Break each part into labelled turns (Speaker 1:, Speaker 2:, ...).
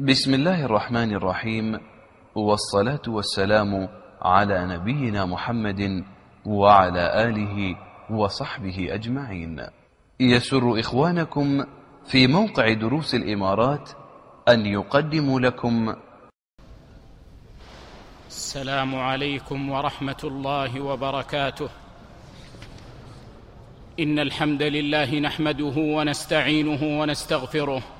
Speaker 1: بسم الله الرحمن الرحيم والصلاة والسلام على نبينا محمد وعلى آله وصحبه أجمعين. يسر إخوانكم في موقع دروس الإمارات أن يقدم لكم.
Speaker 2: السلام عليكم ورحمة الله وبركاته. إن الحمد لله نحمده ونستعينه ونستغفره.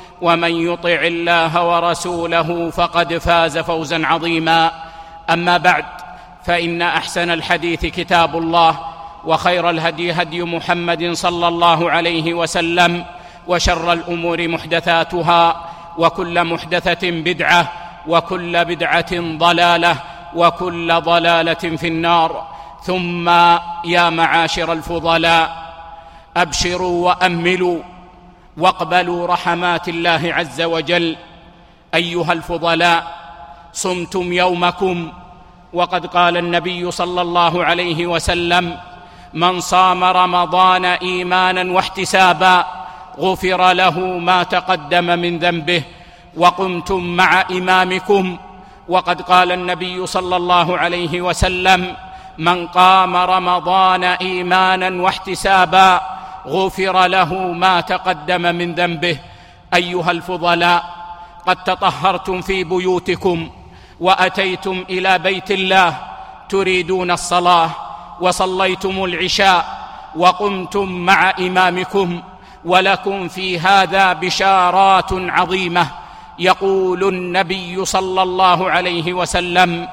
Speaker 2: ومن يطع الله ورسوله فقد فاز فوزا عظيما. أما بعد فإن أحسن الحديث كتاب الله وخير الهدي هدي محمد صلى الله عليه وسلم وشر الأمور محدثاتها وكل محدثة بدعة وكل بدعة ضلالة وكل ضلالة في النار. ثم يا معاشر الفضلاء أبشروا وأملوا. واقبلوا رحمات الله عز وجل. أيها الفضلاء صمتم يومكم. وقد قال النبي صلى الله عليه وسلم من صام رمضان إيمانا واحتسابا غفر له ما تقدم من ذنبه وقمتم مع إمامكم. وقد قال النبي صلى الله عليه وسلم من قام رمضان إيمانا واحتسابا غفر له ما تقدم من ذنبه. أيها الفضلاء قد تطهرتم في بيوتكم وأتيتم إلى بيت الله تريدون الصلاة وصليتم العشاء وقمتم مع إمامكم ولكم في هذا بشارات عظيمة. يقول النبي صلى الله عليه وسلم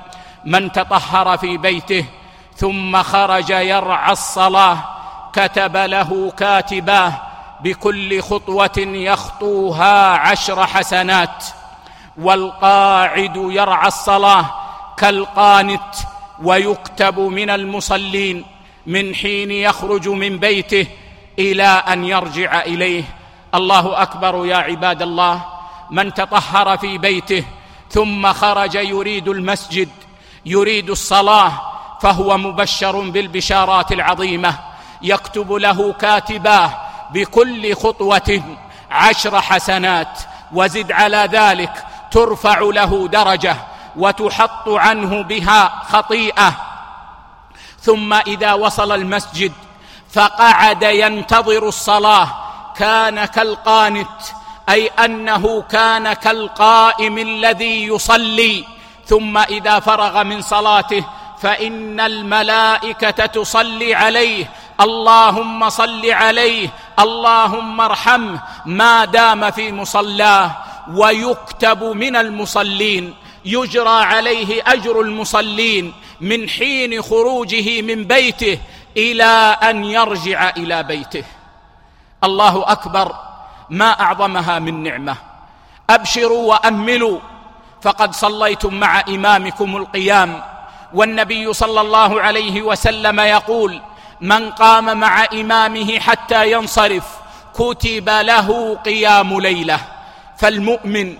Speaker 2: من تطهر في بيته ثم خرج يرعى الصلاة كتب له كاتباه بكل خطوة يخطوها عشر حسنات والقاعد يرعى الصلاة كالقانت ويكتب من المصلين من حين يخرج من بيته إلى أن يرجع إليه. الله أكبر يا عباد الله من تطهر في بيته ثم خرج يريد المسجد يريد الصلاة فهو مبشر بالبشارات العظيمة. يكتب له كاتباه بكل خطوة عشر حسنات وزد على ذلك ترفع له درجة وتحط عنه بها خطيئة. ثم إذا وصل المسجد فقعد ينتظر الصلاة كان كالقانت أي أنه كان كالقائم الذي يصلي. ثم إذا فرغ من صلاته فإن الملائكة تصلي عليه اللهم صل عليه اللهم ارحمه ما دام في مصلاه ويكتب من المصلين يجرى عليه أجر المصلين من حين خروجه من بيته إلى أن يرجع إلى بيته. الله أكبر ما أعظمها من نعمة. أبشروا واملوا فقد صليتم مع إمامكم القيام. والنبي صلى الله عليه وسلم يقول من قام مع إمامه حتى ينصرف كتب له قيام ليلة. فالمؤمن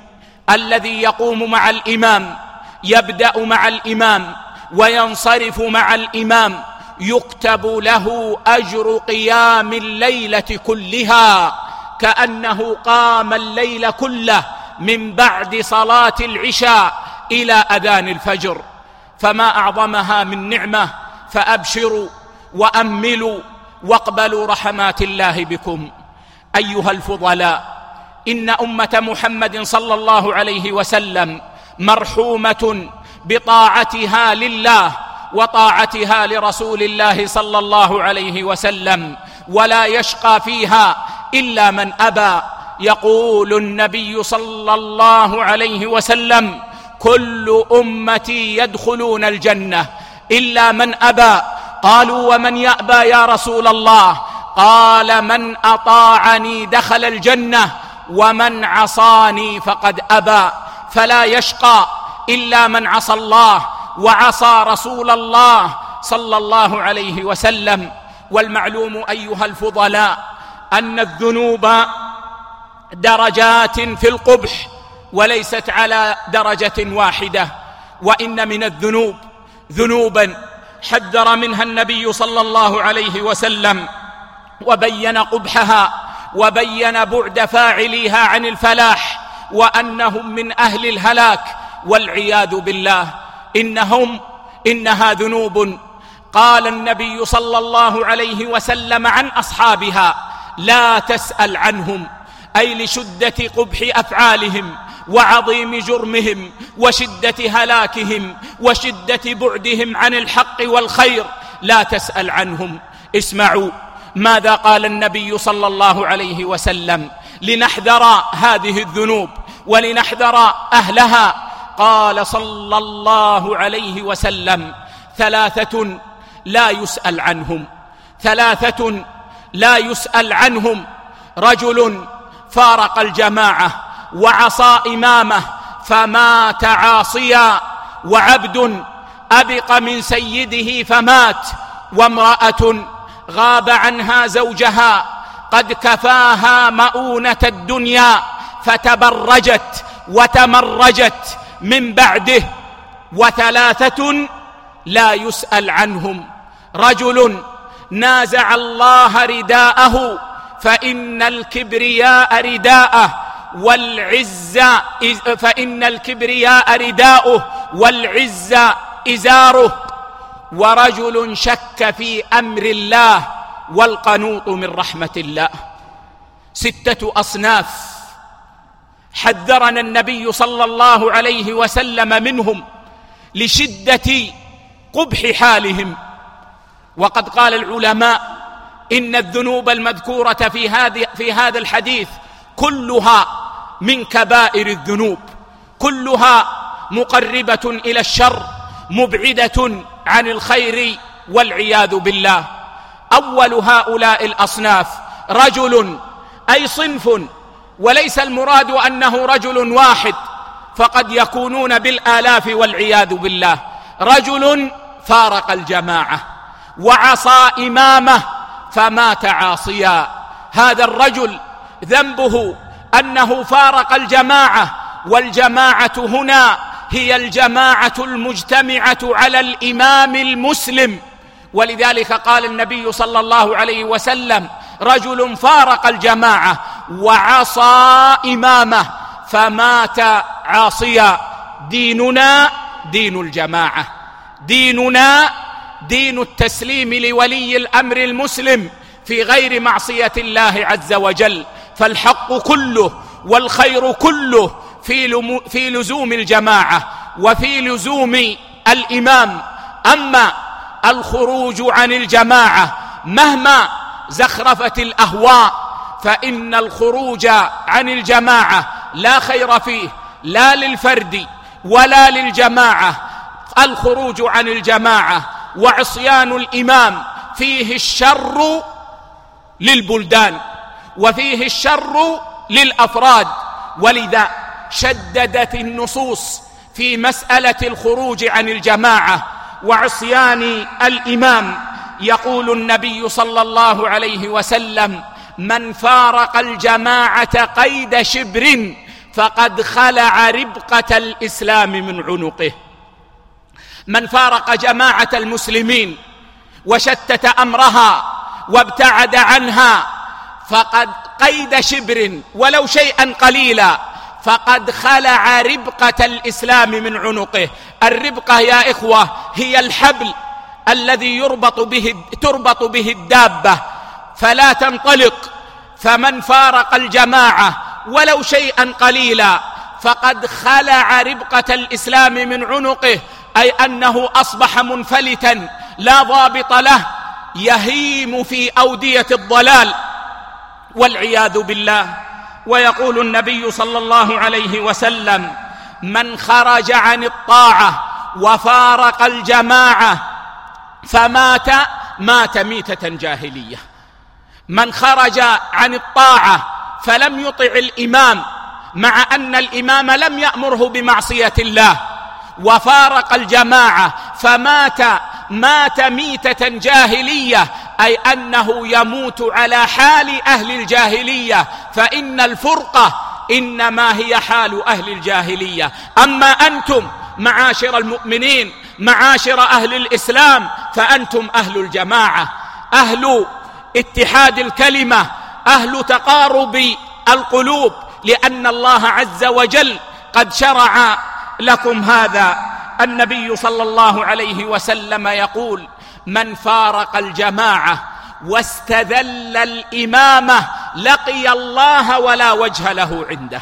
Speaker 2: الذي يقوم مع الإمام يبدأ مع الإمام وينصرف مع الإمام يكتب له أجر قيام الليلة كلها. كأنه قام الليل كله من بعد صلاة العشاء إلى أذان الفجر. فما أعظمها من نعمة فأبشروا وأملوا واقبلوا رحمات الله بكم. أيها الفضلاء إن أمة محمد صلى الله عليه وسلم مرحومة بطاعتها لله وطاعتها لرسول الله صلى الله عليه وسلم ولا يشقى فيها إلا من أبى. يقول النبي صلى الله عليه وسلم كل أمتي يدخلون الجنة إلا من أبى. قالوا ومن يأبى يا رسول الله؟ قال من أطاعني دخل الجنة ومن عصاني فقد أبى. فلا يشقى إلا من عصى الله وعصى رسول الله صلى الله عليه وسلم. والمعلوم أيها الفضلاء أن الذنوب درجات في القبح وليست على درجة واحدة وإن من الذنوب ذنوبا حذر منها النبي صلى الله عليه وسلم وبين قبحها وبين بعد فاعليها عن الفلاح وأنهم من أهل الهلاك والعياذ بالله إنهم إنها ذنوب. قال النبي صلى الله عليه وسلم عن أصحابها لا تسأل عنهم أي لشدة قبح أفعالهم وعظيم جرمهم وشدة هلاكهم وشدة بعدهم عن الحق والخير لا تسأل عنهم. اسمعوا ماذا قال النبي صلى الله عليه وسلم. لنحذر هذه الذنوب ولنحذر أهلها. قال صلى الله عليه وسلم ثلاثة لا يسأل عنهم. ثلاثة لا يسأل عنهم. رجل فارق الجماعة وعصى إمامه فمات عاصيا وعبد أبق من سيده فمات وامرأة غاب عنها زوجها قد كفاها مؤونة الدنيا فتبرجت وتمرجت من بعده وثلاثة لا يسأل عنهم رجل نازع الله رداءه فإن الكبرياء رداءه والعزة فإن الكبرياء رداؤه والعزة إزاره ورجل شك في أمر الله والقنوط من رحمة الله. ستة أصناف. حذرنا النبي صلى الله عليه وسلم منهم لشدة قبح حالهم. وقد قال العلماء إن الذنوب المذكورة في هذا في هذا الحديث كلها من كبائر الذنوب. كلها مقربة إلى الشر مبعدة عن الخير والعياذ بالله. أول هؤلاء الأصناف رجل أي صنف وليس المراد أنه رجل واحد فقد يكونون بالآلاف والعياذ بالله. رجل فارق الجماعة وعصى إمامه فمات عاصيا. هذا الرجل ذنبه أنه فارق الجماعة والجماعة هنا هي الجماعة المجتمعة على الإمام المسلم. ولذلك قال النبي صلى الله عليه وسلم رجل فارق الجماعة وعصى إمامه فمات عاصيا. ديننا دين الجماعة ديننا دين التسليم لولي الأمر المسلم في غير معصية الله عز وجل. فالحق كله والخير كله في في لزوم الجماعة وفي لزوم الإمام. أما الخروج عن الجماعة مهما زخرفت الأهواء فإن الخروج عن الجماعة لا خير فيه لا للفرد ولا للجماعة. الخروج عن الجماعة وعصيان الإمام فيه الشر للبلدان. وفيه الشر للأفراد. ولذا شددت النصوص في مسألة الخروج عن الجماعة وعصيان الإمام. يقول النبي صلى الله عليه وسلم من فارق الجماعة قيد شبر فقد خلع ربقة الإسلام من عنقه. من فارق جماعة المسلمين وشتت أمرها وابتعد عنها فقد قيد شبر ولو شيئا قليلا. فقد خلع ربقة الإسلام من عنقه. الربقة يا إخوة هي الحبل الذي يربط به تربط به الدابة. فلا تنطلق. فمن فارق الجماعة ولو شيئا قليلا. فقد خلع ربقة الإسلام من عنقه. أي أنه أصبح منفلتا. لا ضابط له. يهيم في أودية الضلال. والعياذ بالله. ويقول النبي صلى الله عليه وسلم من خرج عن الطاعة وفارق الجماعة فمات مات ميتة جاهلية. من خرج عن الطاعة فلم يطع الإمام مع أن الإمام لم يأمره بمعصية الله. وفارق الجماعة فمات مات ميتة جاهلية أي أنه يموت على حال أهل الجاهلية فإن الفرقة إنما هي حال أهل الجاهلية. أما أنتم معاشر المؤمنين معاشر أهل الإسلام فأنتم أهل الجماعة. أهل اتحاد الكلمة أهل تقارب القلوب لأن الله عز وجل قد شرع لكم هذا. النبي صلى الله عليه وسلم يقول من فارق الجماعة واستذل الإمامة لقي الله ولا وجه له عنده.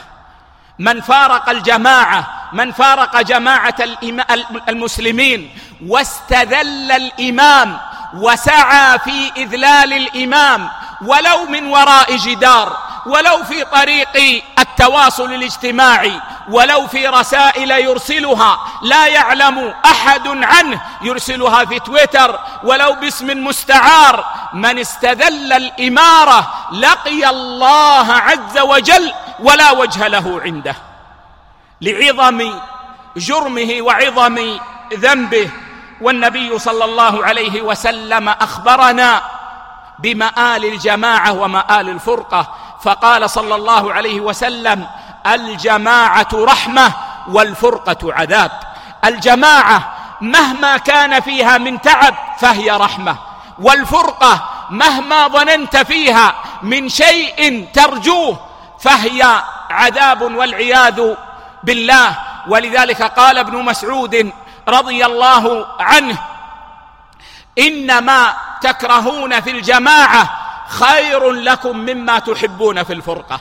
Speaker 2: من فارق الجماعة من فارق جماعة المسلمين واستذل الإمام وسعى في إذلال الإمام ولو من وراء جدار ولو في طريق التواصل الاجتماعي ولو في رسائل يرسلها لا يعلم أحد عنه. يرسلها في تويتر ولو باسم مستعار. من استذل الإمارة لقي الله عز وجل ولا وجه له عنده. لعظم جرمه وعظم ذنبه. والنبي صلى الله عليه وسلم أخبرنا بمآل الجماعة ومآل الفرقة. فقال صلى الله عليه وسلم الجماعة رحمة والفرقة عذاب. الجماعة مهما كان فيها من تعب فهي رحمة والفرقة مهما ظننت فيها من شيء ترجوه فهي عذاب والعياذ بالله. ولذلك قال ابن مسعود رضي الله عنه إنما تكرهون في الجماعة خير لكم مما تحبون في الفرقة.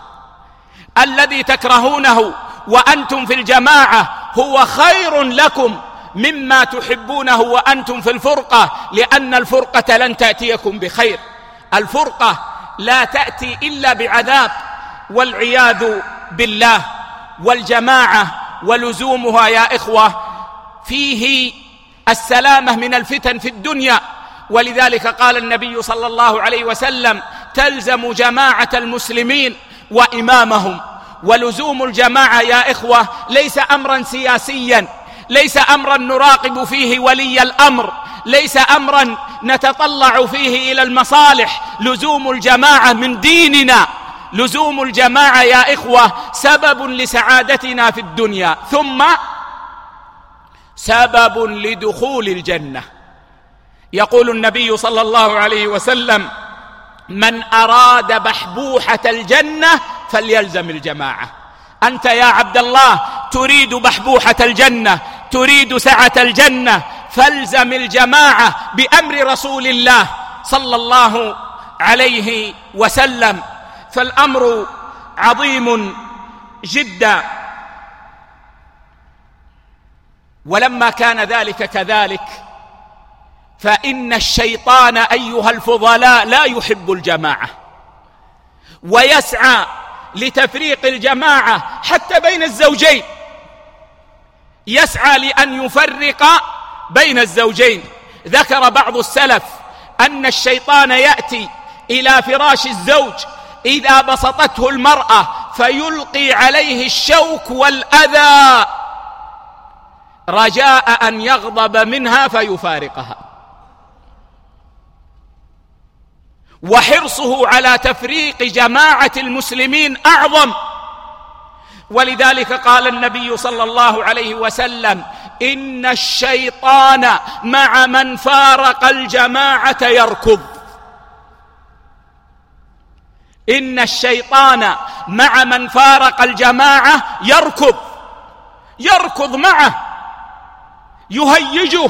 Speaker 2: الذي تكرهونه وأنتم في الجماعة هو خير لكم مما تحبونه وأنتم في الفرقة لأن الفرقة لن تأتيكم بخير. الفرقة لا تأتي إلا بعذاب والعياذ بالله والجماعة ولزومها يا إخوة. فيه السلامة من الفتن في الدنيا ولذلك قال النبي صلى الله عليه وسلم تلزم جماعة المسلمين وإمامهم. ولزوم الجماعة يا إخوة ليس امرا سياسيا ليس امرا نراقب فيه ولي الأمر ليس امرا نتطلع فيه إلى المصالح. لزوم الجماعة من ديننا. لزوم الجماعة يا إخوة سبب لسعادتنا في الدنيا. ثم سبب لدخول الجنة. يقول النبي صلى الله عليه وسلم من أراد بحبوحة الجنة فليلزم الجماعة. أنت يا عبد الله تريد بحبوحة الجنة تريد سعة الجنة فالزم الجماعة بأمر رسول الله صلى الله عليه وسلم. فالأمر عظيم جدا. ولما كان ذلك كذلك فان الشيطان ايها الفضلاء لا يحب الجماعه ويسعى لتفريق الجماعه حتى بين الزوجين يسعى لأن يفرق بين الزوجين ذكر بعض السلف ان الشيطان ياتي إلى فراش الزوج اذا بسطته المراه فيلقي عليه الشوك والاذى رجاء ان يغضب منها فيفارقها وحرصه على تفريق جماعة المسلمين أعظم. ولذلك قال النبي صلى الله عليه وسلم إن الشيطان مع من فارق الجماعة يركض. إن الشيطان مع من فارق الجماعة يركض. يركض معه. يهيجه.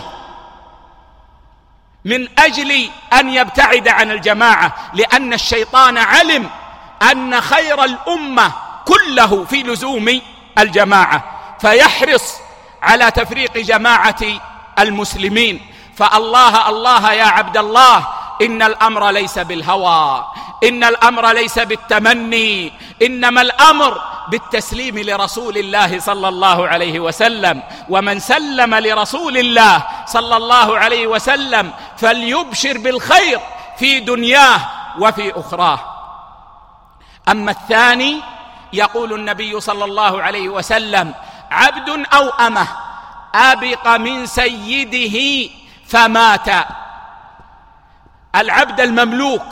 Speaker 2: من أجل أن يبتعد عن الجماعة لأن الشيطان علم أن خير الأمة كله في لزوم الجماعة. فيحرص على تفريق جماعة المسلمين. فالله الله يا عبد الله إن الأمر ليس بالهوى إن الأمر ليس بالتمني إنما الأمر بالتسليم لرسول الله صلى الله عليه وسلم. ومن سلم لرسول الله صلى الله عليه وسلم فليبشر بالخير في دنياه وفي اخراه. اما الثاني يقول النبي صلى الله عليه وسلم عبد أو امه ابق من سيده فمات. العبد المملوك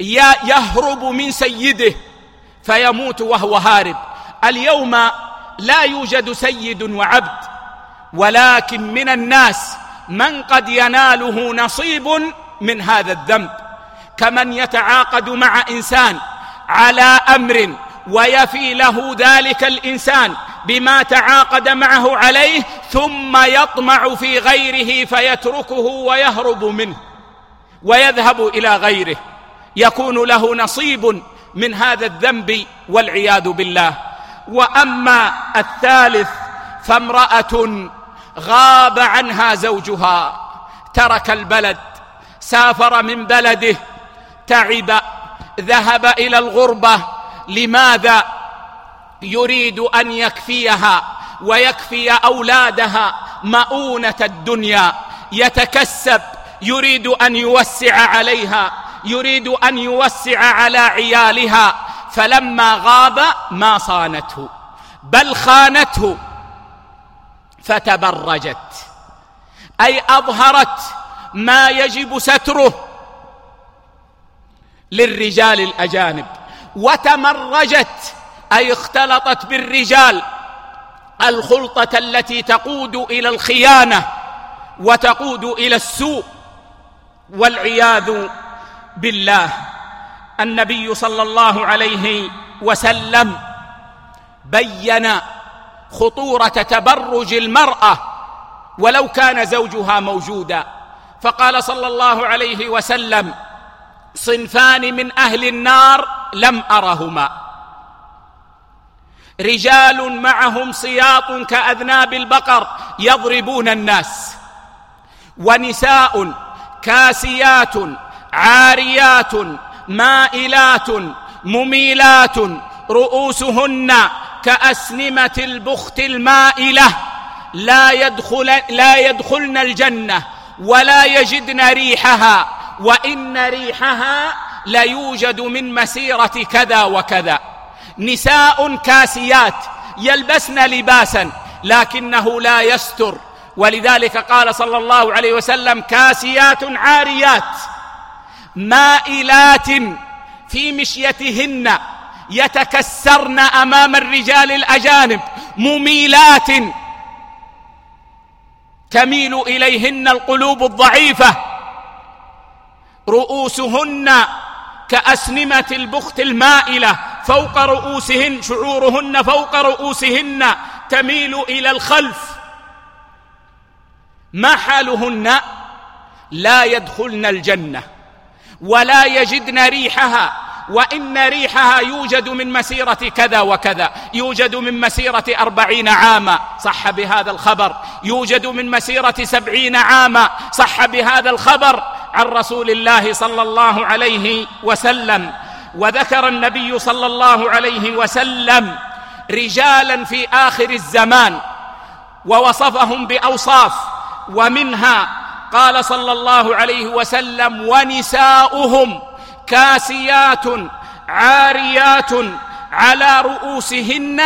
Speaker 2: يهرب من سيده فيموت وهو هارب. اليوم لا يوجد سيد وعبد ولكن من الناس من قد يناله نصيب من هذا الذنب. كمن يتعاقد مع إنسان على أمر ويفي له ذلك الإنسان بما تعاقد معه عليه ثم يطمع في غيره فيتركه ويهرب منه ويذهب إلى غيره. يكون له نصيب من هذا الذنب والعياذ بالله. وأما الثالث فامرأة غاب عنها زوجها ترك البلد سافر من بلده تعب ذهب إلى الغربة. لماذا؟ يريد أن يكفيها ويكفي أولادها مؤونة الدنيا. يتكسب يريد أن يوسع عليها يريد أن يوسع على عيالها. فلما غاب ما صانته بل خانته. فتبرجت. أي أظهرت ما يجب ستره للرجال الأجانب. وتمرجت أي اختلطت بالرجال الخلطة التي تقود إلى الخيانة وتقود إلى السوء. والعياذ بالله النبي صلى الله عليه وسلم بيّن خطورة تبرج المرأة ولو كان زوجها موجودا. فقال صلى الله عليه وسلم صنفان من أهل النار لم أرهما. رجال معهم سياط كأذناب البقر يضربون الناس. ونساء كاسيات عاريات مائلات مميلات رؤوسهن كأسنمة البخت المائلة لا يدخل لا يدخلن الجنة ولا يجدن ريحها وإن ريحها لا يوجد من مسيرة كذا وكذا. نساء كاسيات يلبسن لباسا لكنه لا يستر. ولذلك قال صلى الله عليه وسلم كاسيات عاريات مائلات في مشيتهن. يتكسرن أمام الرجال الأجانب مميلات. تميل إليهن القلوب الضعيفة. رؤوسهن كأسنمة البخت المائلة. فوق رؤوسهن شعورهن فوق رؤوسهن. تميل إلى الخلف. ما حالهن لا يدخلن الجنة ولا يجدن ريحها. وإن ريحها يوجد من مسيرة كذا وكذا يوجد من مسيرة أربعين عاما صح بهذا الخبر. يوجد من مسيرة سبعين عاما صح بهذا الخبر. عن رسول الله صلى الله عليه وسلم. وذكر النبي صلى الله عليه وسلم رجالا في آخر الزمان ووصفهم بأوصاف. ومنها قال صلى الله عليه وسلم ونساؤهم. كاسيات عاريات على رؤوسهن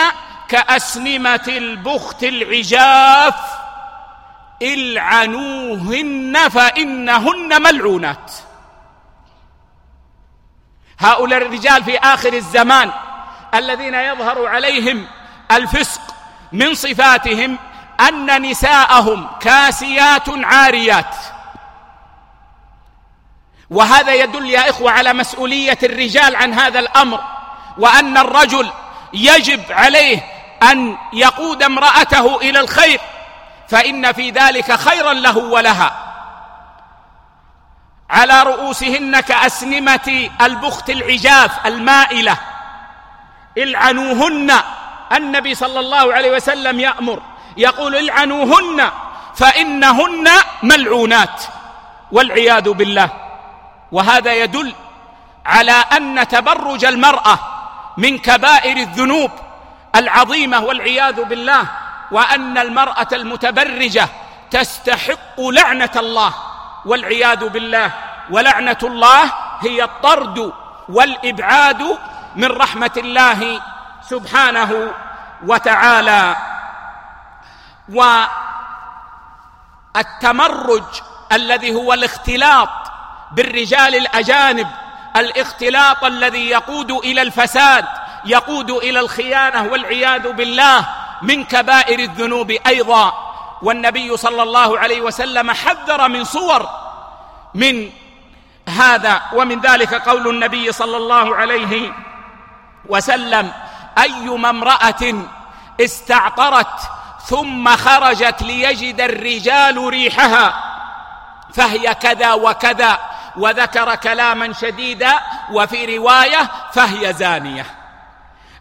Speaker 2: كأسنمة البخت العجاف إلعنوهن فإنهن ملعونات. هؤلاء الرجال في آخر الزمان الذين يظهر عليهم الفسق من صفاتهم أن نساءهم كاسيات عاريات. وهذا يدل يا إخوة على مسؤولية الرجال عن هذا الأمر وأن الرجل يجب عليه أن يقود امرأته إلى الخير فإن في ذلك خيرا له ولها. على رؤوسهن كأسنمة البخت العجاف المائلة العنوهن النبي صلى الله عليه وسلم يأمر يقول العنوهن فإنهن ملعونات والعياذ بالله. وهذا يدل على أن تبرج المرأة من كبائر الذنوب العظيمة والعياذ بالله وأن المرأة المتبرجة تستحق لعنة الله والعياذ بالله. ولعنة الله هي الطرد والإبعاد من رحمة الله سبحانه وتعالى. والتمرج الذي هو الاختلاط بالرجال الأجانب. الاختلاط الذي يقود إلى الفساد يقود إلى الخيانة والعياذ بالله من كبائر الذنوب أيضا. والنبي صلى الله عليه وسلم حذر من صور من هذا. ومن ذلك قول النبي صلى الله عليه وسلم أيما امرأة استعطرت ثم خرجت ليجد الرجال ريحها فهي كذا وكذا. وذكر كلاما شديدا وفي رواية فهي زانية.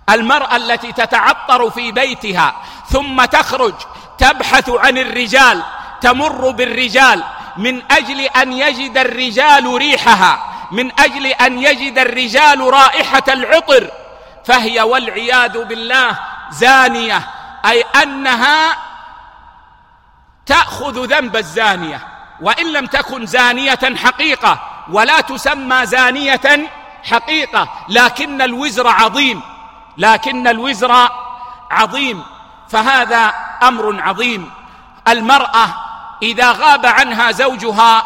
Speaker 2: المرأة التي تتعطر في بيتها ثم تخرج تبحث عن الرجال تمر بالرجال من أجل أن يجد الرجال ريحها من أجل أن يجد الرجال رائحة العطر فهي والعياذ بالله زانية أي أنها تأخذ ذنب الزانية. وإن لم تكن زانية حقيقة ولا تسمى زانية حقيقة لكن الوزر عظيم لكن الوزر عظيم فهذا أمر عظيم. المرأة إذا غاب عنها زوجها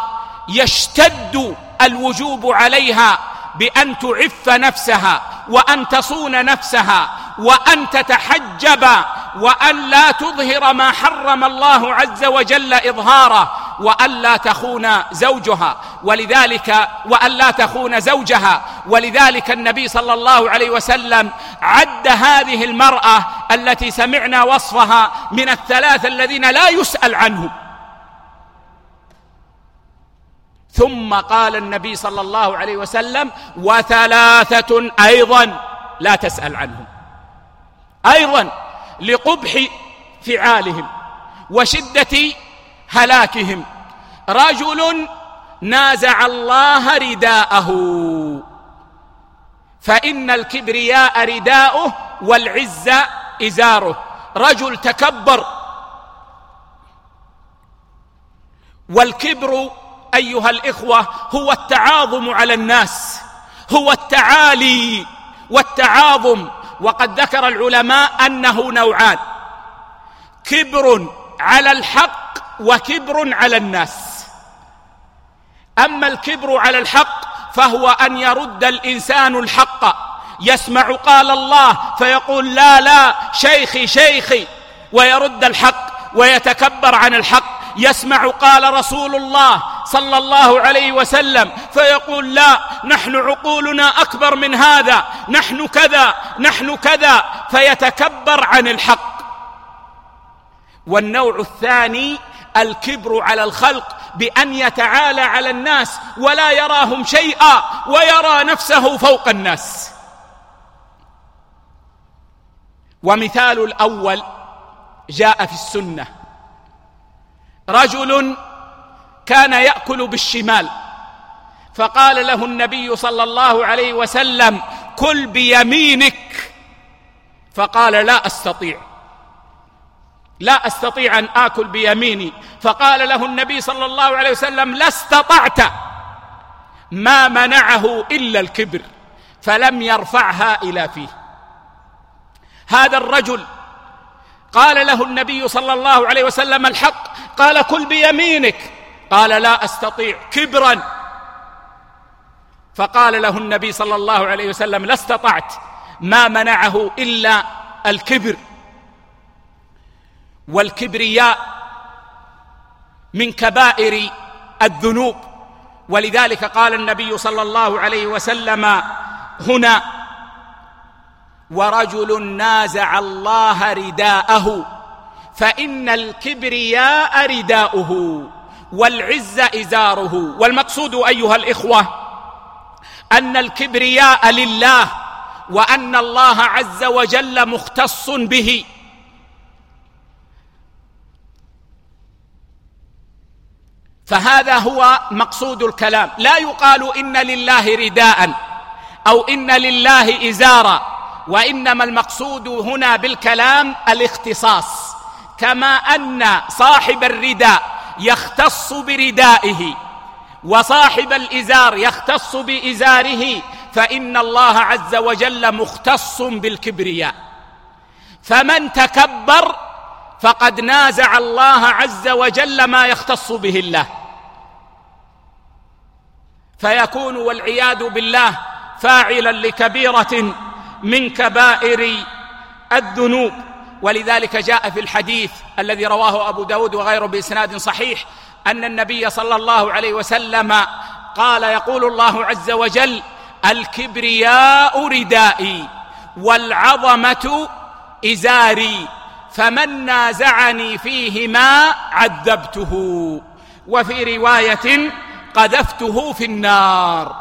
Speaker 2: يشتد الوجوب عليها بأن تعف نفسها وأن تصون نفسها وأن تتحجب وأن لا تظهر ما حرم الله عز وجل إظهاره وأن لا تخون زوجها ولذلك وأن لا تخون زوجها ولذلك النبي صلى الله عليه وسلم عد هذه المرأة التي سمعنا وصفها من الثلاثة الذين لا يسأل عنهم. ثم قال النبي صلى الله عليه وسلم وثلاثة أيضا لا تسأل عنهم. أيضا لقبح فعالهم وشدة هلاكهم. رجل نازع الله رداءه. فإن الكبرياء رداؤه والعز إزاره. رجل تكبر. والكبر أيها الإخوة هو التعاظم على الناس هو التعالي والتعاظم. وقد ذكر العلماء أنه نوعان كبر على الحق وكبر على الناس. أما الكبر على الحق فهو أن يرد الإنسان الحق يسمع قال الله فيقول لا لا شيخي شيخي ويرد الحق ويتكبر عن الحق. يسمع قال رسول الله صلى الله عليه وسلم فيقول لا نحن عقولنا أكبر من هذا نحن كذا نحن كذا فيتكبر عن الحق. والنوع الثاني الكبر على الخلق بأن يتعالى على الناس ولا يراهم شيئا ويرى نفسه فوق الناس. ومثال الأول جاء في السنة. رجل كان يأكل بالشمال. فقال له النبي صلى الله عليه وسلم كل بيمينك. فقال لا أستطيع. لا أستطيع أن آكل بيميني. فقال له النبي صلى الله عليه وسلم لا استطعت. ما منعه إلا الكبر فلم يرفعها إلى فيه. هذا الرجل قال له النبي صلى الله عليه وسلم الحق. قال كل بيمينك. قال لا أستطيع كبرا. فقال له النبي صلى الله عليه وسلم لا استطعت. ما منعه إلا الكبر. والكبرياء من كبائر الذنوب. ولذلك قال النبي صلى الله عليه وسلم هنا ورجل نازع الله رداءه فإن الكبرياء رداؤه والعز إزاره. والمقصود أيها الإخوة أن الكبرياء لله وأن الله عز وجل مختص به. فهذا هو مقصود الكلام. لا يقال إن لله رداء أو إن لله ازارا. وإنما المقصود هنا بالكلام الاختصاص كما أن صاحب الرداء يختص بردائه وصاحب الإزار يختص بإزاره فإن الله عز وجل مختص بالكبرياء. فمن تكبر فقد نازع الله عز وجل ما يختص به الله. فيكون والعياذ بالله فاعلا لكبيرة من كبائر الذنوب. ولذلك جاء في الحديث الذي رواه أبو داود وغيره بإسناد صحيح أن النبي صلى الله عليه وسلم قال يقول الله عز وجل الكبرياء ردائي والعظمة إزاري فمن نازعني فيهما عذبته. وفي رواية قذفته في النار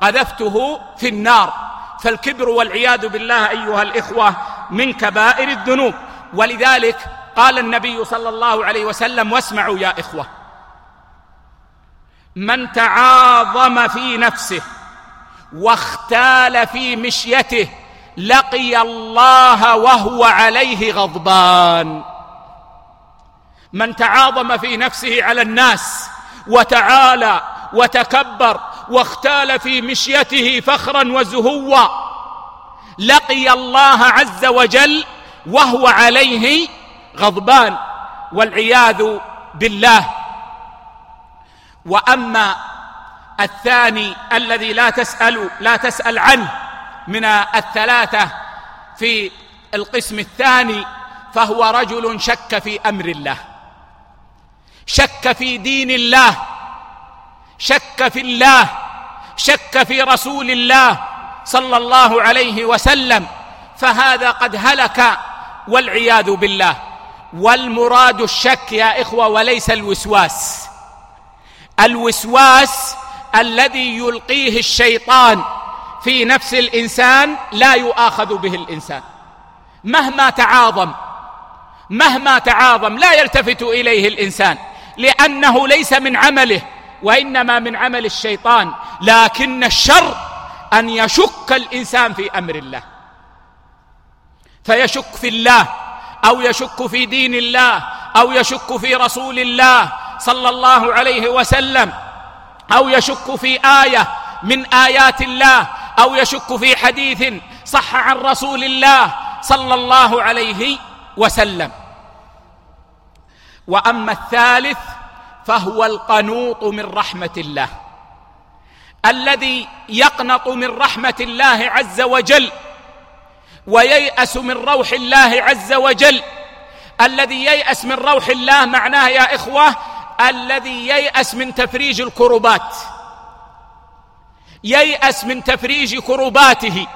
Speaker 2: قذفته في النار. فالكبر والعياذ بالله أيها الإخوة من كبائر الذنوب. ولذلك قال النبي صلى الله عليه وسلم واسمعوا يا إخوة من تعاظم في نفسه واختال في مشيته لقي الله وهو عليه غضبان. من تعاظم في نفسه على الناس وتعالى وتكبر واختال في مشيته فخرا وزهوا. لقي الله عز وجل وهو عليه غضبان والعياذ بالله. وأما الثاني الذي لا تسأل لا تسأل عنه من الثلاثة في القسم الثاني فهو رجل شك في أمر الله. شك في دين الله شك في الله شك في رسول الله صلى الله عليه وسلم فهذا قد هلك والعياذ بالله. والمراد الشك يا إخوة وليس الوسواس. الوسواس الذي يلقيه الشيطان في نفس الإنسان لا يؤاخذ به الإنسان. مهما تعاظم مهما تعاظم لا يلتفت إليه الإنسان. لأنه ليس من عمله وإنما من عمل الشيطان. لكن الشر أن يشك الإنسان في أمر الله. فيشك في الله أو يشك في دين الله أو يشك في رسول الله صلى الله عليه وسلم أو يشك في آية من آيات الله أو يشك في حديث صح عن رسول الله صلى الله عليه وسلم. وأما الثالث فهو القنوط من رحمة الله. الذي يقنط من رحمة الله عز وجل وييأس من روح الله عز وجل. الذي ييأس من روح الله معناه يا إخوة الذي ييأس من تفريج الكربات. ييأس من تفريج كرباته.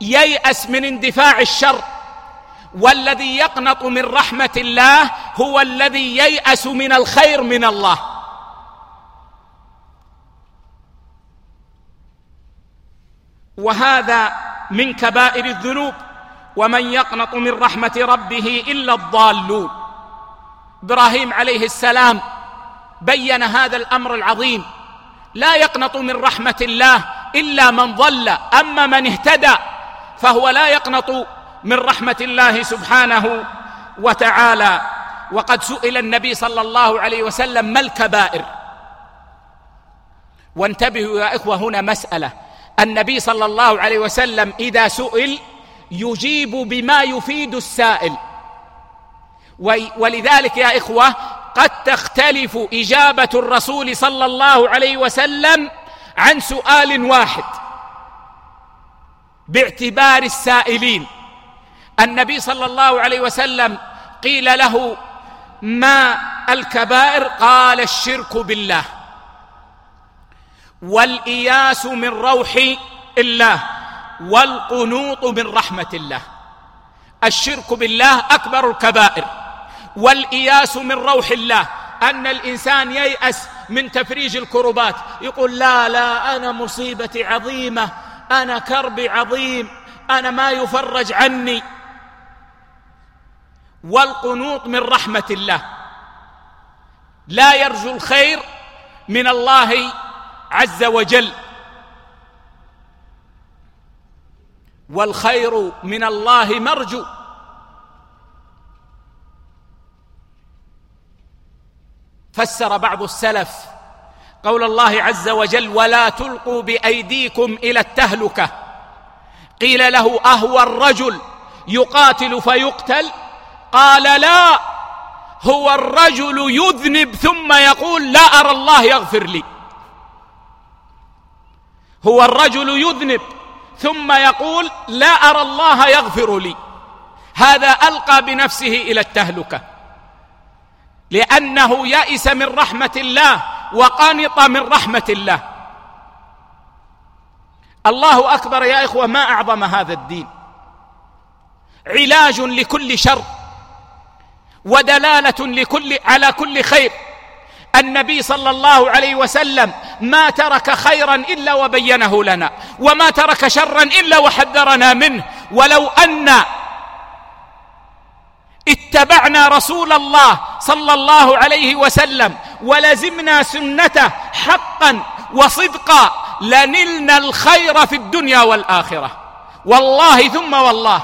Speaker 2: ييأس من اندفاع الشر. والذي يقنط من رحمة الله هو الذي ييأس من الخير من الله. وهذا من كبائر الذنوب. ومن يقنط من رحمة ربه إلا الضالون. إبراهيم عليه السلام بين هذا الأمر العظيم. لا يقنط من رحمة الله إلا من ضل. أما من اهتدى فهو لا يقنط من رحمة الله سبحانه وتعالى. وقد سئل النبي صلى الله عليه وسلم ما الكبائر. وانتبهوا يا إخوة هنا مسألة. النبي صلى الله عليه وسلم إذا سئل يجيب بما يفيد السائل. ولذلك يا إخوة قد تختلف إجابة الرسول صلى الله عليه وسلم عن سؤال واحد. باعتبار السائلين. النبي صلى الله عليه وسلم قيل له ما الكبائر؟ قال الشرك بالله. والإياس من روح الله والقنوط من رحمة الله. الشرك بالله أكبر الكبائر والإياس من روح الله أن الإنسان ييأس من تفريج الكربات. يقول لا لا أنا مصيبتي عظيمة أنا كربي عظيم أنا ما يفرج عني. والقنوط من رحمة الله. لا يرجو الخير من الله عز وجل. والخير من الله مرجو. فسر بعض السلف قول الله عز وجل ولا تلقوا بأيديكم إلى التهلكة. قيل له اهوى الرجل يقاتل فيقتل؟ قال لا هو الرجل يذنب ثم يقول لا أرى الله يغفر لي. هو الرجل يذنب ثم يقول لا أرى الله يغفر لي. هذا ألقى بنفسه إلى التهلكة. لأنه يائس من رحمة الله وقانط من رحمة الله. الله أكبر يا إخوة ما أعظم هذا الدين. علاج لكل شر. ودلالة لكل على كل خير. النبي صلى الله عليه وسلم ما ترك خيرا إلا وبينه لنا وما ترك شرا إلا وحذرنا منه. ولو أن اتبعنا رسول الله صلى الله عليه وسلم ولزمنا سنته حقا وصدقا لنلنا الخير في الدنيا والآخرة. والله ثم والله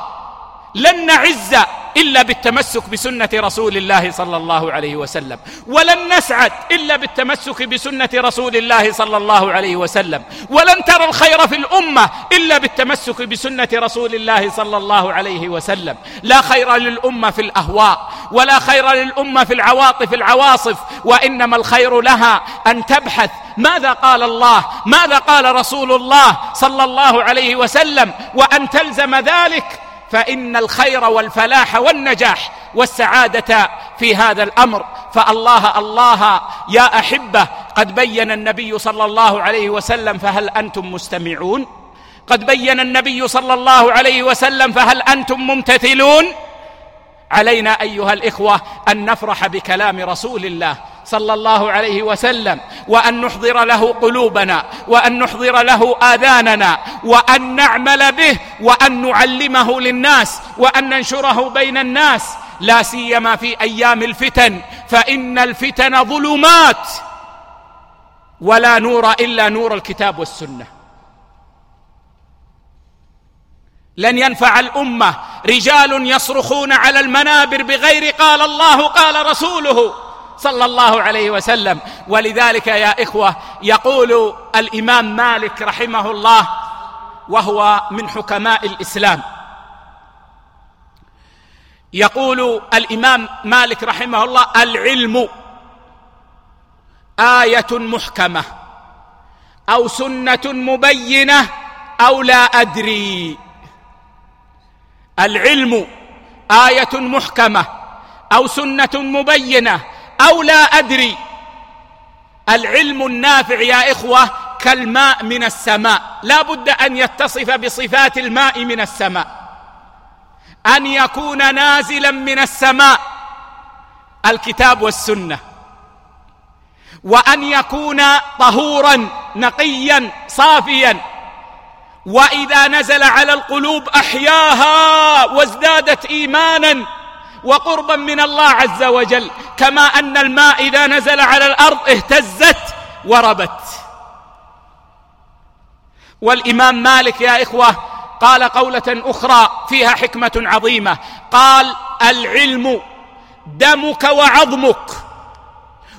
Speaker 2: لن نعز إلا بالتمسك بسنة رسول الله صلى الله عليه وسلم. ولن نسعد إلا بالتمسك بسنة رسول الله صلى الله عليه وسلم. ولن ترى الخير في الأمة إلا بالتمسك بسنة رسول الله صلى الله عليه وسلم. لا خير للأمة في الأهواء ولا خير للأمة في العواطف العواصف وإنما الخير لها أن تبحث ماذا قال الله ماذا قال رسول الله صلى الله عليه وسلم وأن تلزم ذلك فإن الخير والفلاح والنجاح والسعادة في هذا الأمر. فالله الله يا أحبة قد بين النبي صلى الله عليه وسلم فهل أنتم مستمعون؟ قد بين النبي صلى الله عليه وسلم فهل أنتم ممتثلون؟ علينا أيها الإخوة أن نفرح بكلام رسول الله صلى الله عليه وسلم وأن نحضر له قلوبنا وأن نحضر له آذاننا وأن نعمل به وأن نعلمه للناس وأن ننشره بين الناس. لا سيما في أيام الفتن فإن الفتن ظلمات ولا نور إلا نور الكتاب والسنة. لن ينفع الأمة رجال يصرخون على المنابر بغير قال الله قال رسوله. صلى الله عليه وسلم. ولذلك يا إخوة يقول الإمام مالك رحمه الله وهو من حكماء الإسلام. يقول الإمام مالك رحمه الله العلم آية محكمة أو سنة مبينة أو لا أدري. العلم آية محكمة أو سنة مبينة أو لا أدري. العلم النافع يا إخوة كالماء من السماء. لا بد أن يتصف بصفات الماء من السماء. أن يكون نازلا من السماء. الكتاب والسنة. وأن يكون طهورا نقيا صافيا. وإذا نزل على القلوب أحياها وازدادت إيمانا. وقربا من الله عز وجل كما أن الماء إذا نزل على الأرض اهتزت وربت. والإمام مالك يا إخوة قال قولة أخرى فيها حكمة عظيمة. قال العلم دمك وعظمك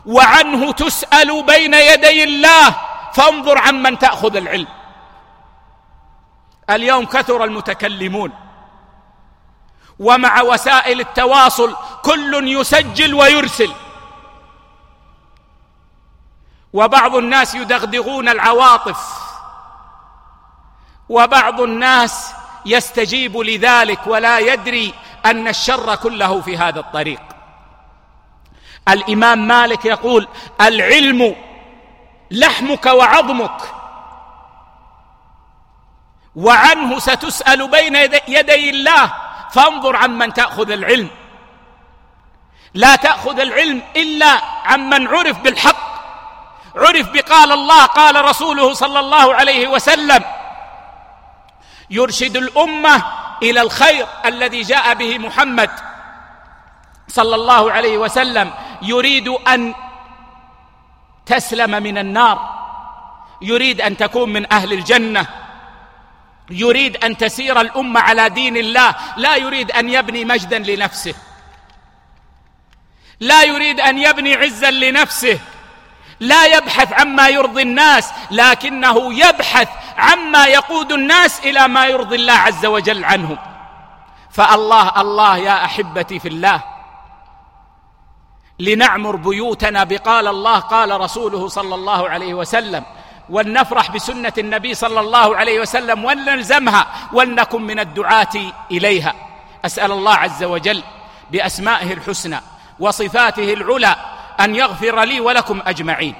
Speaker 2: وعنه تسأل بين يدي الله فانظر عمن تأخذ العلم. اليوم كثر المتكلمون. ومع وسائل التواصل كل يسجل ويرسل. وبعض الناس يدغدغون العواطف. وبعض الناس يستجيب لذلك ولا يدري أن الشر كله في هذا الطريق. الإمام مالك يقول العلم لحمك وعظمك. وعنه ستسأل بين يدي الله فانظر عمن تأخذ العلم. لا تأخذ العلم إلا عمن عرف بالحق. عرف بقال الله قال رسوله صلى الله عليه وسلم يرشد الأمة إلى الخير الذي جاء به محمد صلى الله عليه وسلم. يريد أن تسلم من النار. يريد أن تكون من أهل الجنة. يريد أن تسير الأمة على دين الله. لا يريد أن يبني مجدا لنفسه. لا يريد أن يبني عزا لنفسه. لا يبحث عما يرضي الناس لكنه يبحث عما يقود الناس إلى ما يرضي الله عز وجل عنه. فالله الله يا أحبتي في الله. لنعمر بيوتنا بقال الله قال رسوله صلى الله عليه وسلم ولنفرح بسنة النبي صلى الله عليه وسلم ولنلزمها ولنكن من الدعاة إليها. أسأل الله عز وجل بأسمائه الحسنى وصفاته العلى أن يغفر لي ولكم أجمعين.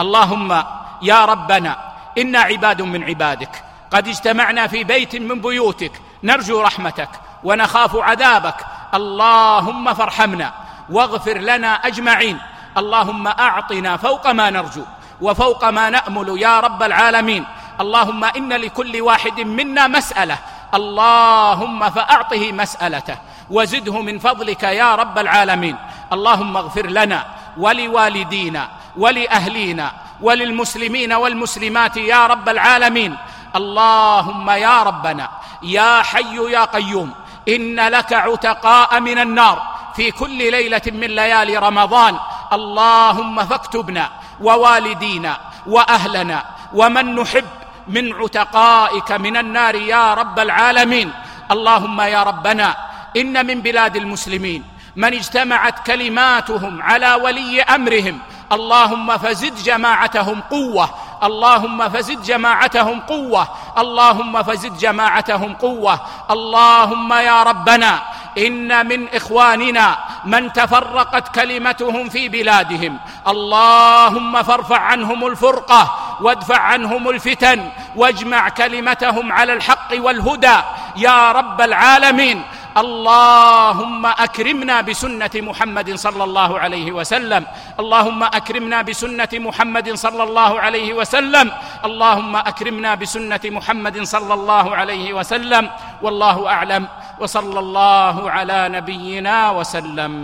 Speaker 2: اللهم يا ربنا إنا عباد من عبادك. قد اجتمعنا في بيت من بيوتك. نرجو رحمتك ونخاف عذابك. اللهم فارحمنا واغفر لنا أجمعين. اللهم أعطنا فوق ما نرجو. وفوق ما نأمل يا رب العالمين. اللهم إن لكل واحد منا مسألة. اللهم فأعطه مسألته. وزده من فضلك يا رب العالمين. اللهم اغفر لنا ولوالدينا ولأهلينا وللمسلمين والمسلمات يا رب العالمين. اللهم يا ربنا يا حي يا قيوم إن لك عتقاء من النار. في كل ليلة من ليالي رمضان. اللهم فاكتبنا ووالدينا وأهلنا ومن نحب من عتقائك من النار يا رب العالمين. اللهم يا ربنا إن من بلاد المسلمين من اجتمعت كلماتهم على ولي أمرهم. اللهم فزد جماعتهم قوة. اللهم فزد جماعتهم قوة. اللهم فزد جماعتهم قوة. اللهم يا ربنا ان من اخواننا من تفرقت كلمتهم في بلادهم اللهم فارفع عنهم الفرقه وادفع عنهم الفتن واجمع كلمتهم على الحق والهدى يا رب العالمين اللهم اكرمنا بسنه محمد صلى الله عليه وسلم اللهم اكرمنا بسنه محمد صلى الله عليه وسلم اللهم اكرمنا بسنه محمد صلى الله عليه وسلم والله اعلم وصلى الله على نبينا وسلم.